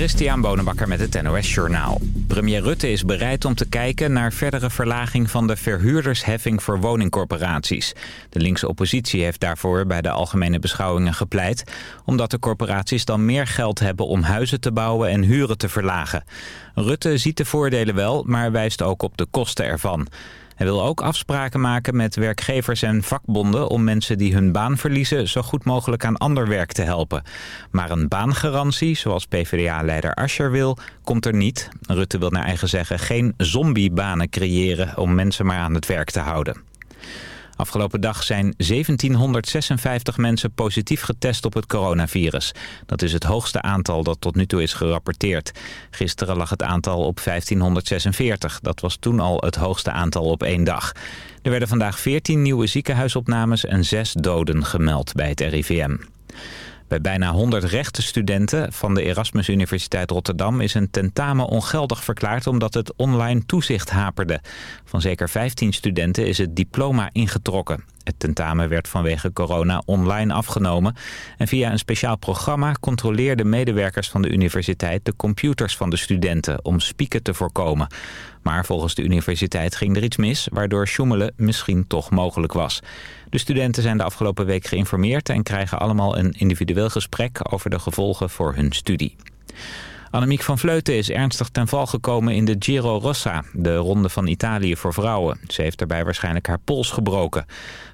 Christian Bonenbakker met het NOS Journaal. Premier Rutte is bereid om te kijken naar verdere verlaging van de verhuurdersheffing voor woningcorporaties. De linkse oppositie heeft daarvoor bij de algemene beschouwingen gepleit... omdat de corporaties dan meer geld hebben om huizen te bouwen en huren te verlagen. Rutte ziet de voordelen wel, maar wijst ook op de kosten ervan. Hij wil ook afspraken maken met werkgevers en vakbonden... om mensen die hun baan verliezen zo goed mogelijk aan ander werk te helpen. Maar een baangarantie, zoals PvdA-leider Ascher wil, komt er niet. Rutte wil naar eigen zeggen geen zombiebanen creëren... om mensen maar aan het werk te houden. Afgelopen dag zijn 1756 mensen positief getest op het coronavirus. Dat is het hoogste aantal dat tot nu toe is gerapporteerd. Gisteren lag het aantal op 1546. Dat was toen al het hoogste aantal op één dag. Er werden vandaag 14 nieuwe ziekenhuisopnames en 6 doden gemeld bij het RIVM. Bij bijna 100 rechtenstudenten van de Erasmus Universiteit Rotterdam is een tentamen ongeldig verklaard omdat het online toezicht haperde. Van zeker 15 studenten is het diploma ingetrokken. Het tentamen werd vanwege corona online afgenomen. En via een speciaal programma controleerden medewerkers van de universiteit de computers van de studenten om spieken te voorkomen. Maar volgens de universiteit ging er iets mis, waardoor sjoemelen misschien toch mogelijk was. De studenten zijn de afgelopen week geïnformeerd en krijgen allemaal een individueel gesprek over de gevolgen voor hun studie. Annemiek van Vleuten is ernstig ten val gekomen in de Giro Rossa, de ronde van Italië voor vrouwen. Ze heeft daarbij waarschijnlijk haar pols gebroken.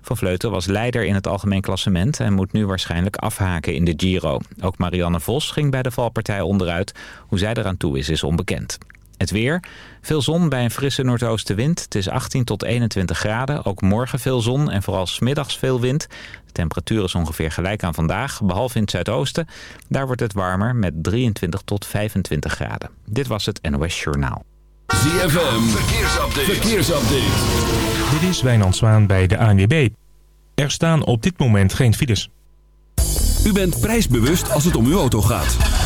Van Vleuten was leider in het algemeen klassement en moet nu waarschijnlijk afhaken in de Giro. Ook Marianne Vos ging bij de valpartij onderuit. Hoe zij eraan toe is, is onbekend. Het weer. Veel zon bij een frisse noordoostenwind. Het is 18 tot 21 graden. Ook morgen veel zon en vooral smiddags veel wind. De temperatuur is ongeveer gelijk aan vandaag, behalve in het zuidoosten. Daar wordt het warmer met 23 tot 25 graden. Dit was het NOS Journaal. ZFM. Verkeersupdate. Verkeersupdate. Dit is Wijnand Zwaan bij de ANWB. Er staan op dit moment geen files. U bent prijsbewust als het om uw auto gaat.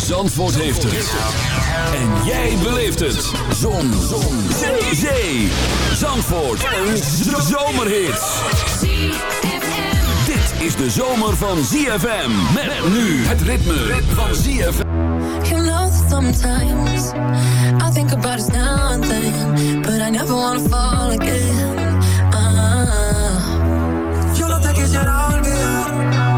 Zandvoort heeft het. En jij beleeft het. Zon. Zon. Zee. Zee. Zandvoort. Een zomerhit. Dit is de zomer van ZFM. Met nu het ritme van ZFM. You know sometimes I think about us now and then, but I never wanna fall again. Ah. Yo no te quisiera olvidar,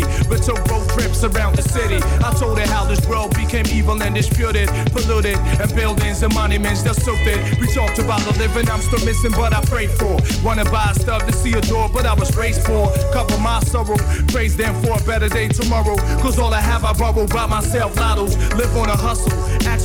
but took road trips around the city. I told her how this world became evil and disputed, polluted, and buildings and monuments that soaked. We talked about the living I'm still missing, but I prayed for. Wanna buy stuff to see a door, but I was raised for. Cover my sorrow, praise them for a better day tomorrow. Cause all I have, I borrow by myself. Lottos, live on a hustle,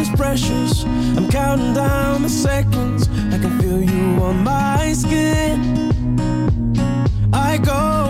is precious. I'm counting down the seconds. I can feel you on my skin. I go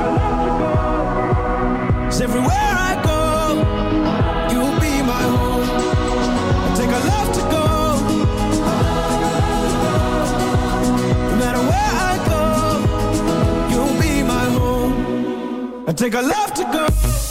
Take a love to go.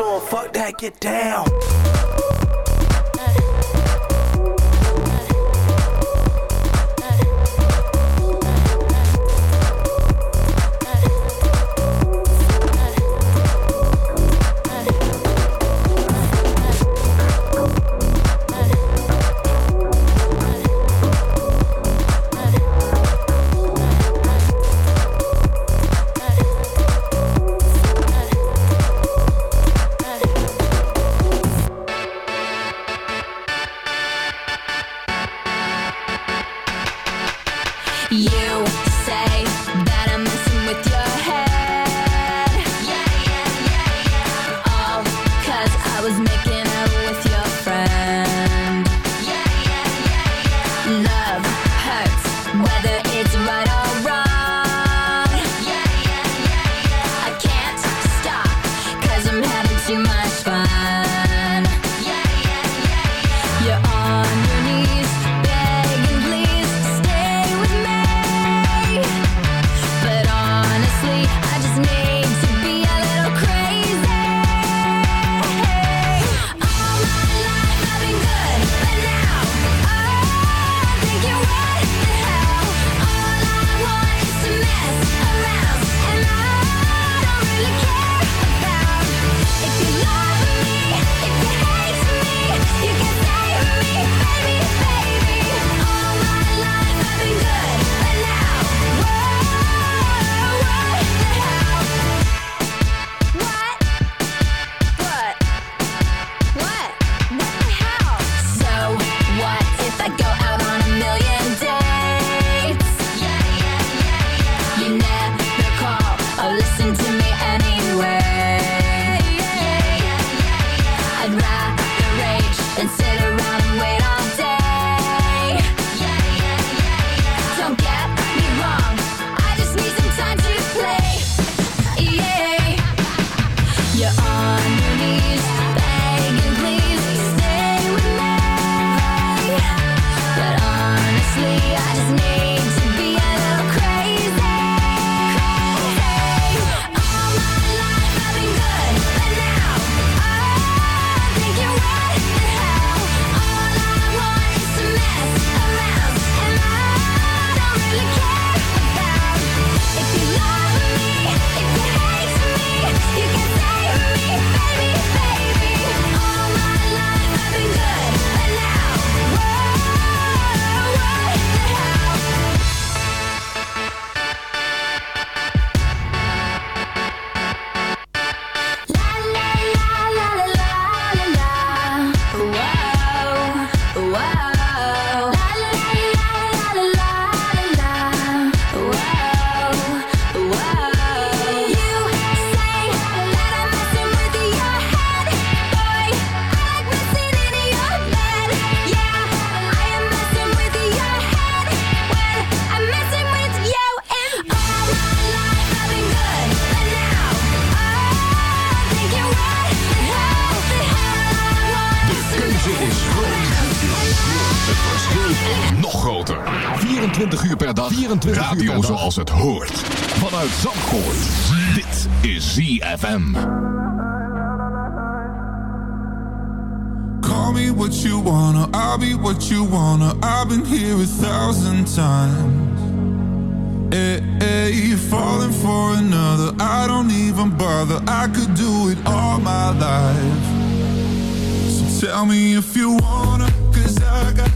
on, fuck that, get down. Nog groter. 24 uur per dag. 24 Radio uur zoals het hoort. Vanuit Zandvoort. Dit is ZFM. Call me what you wanna. I'll be what you wanna. I've been here a thousand times. Eh, eh, hey, hey, falling for another. I don't even bother. I could do it all my life. Tell me if you wanna. Cause I got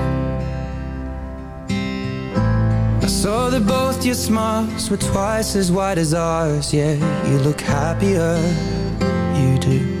So that both your smiles were twice as wide as ours. Yeah, you look happier, you do.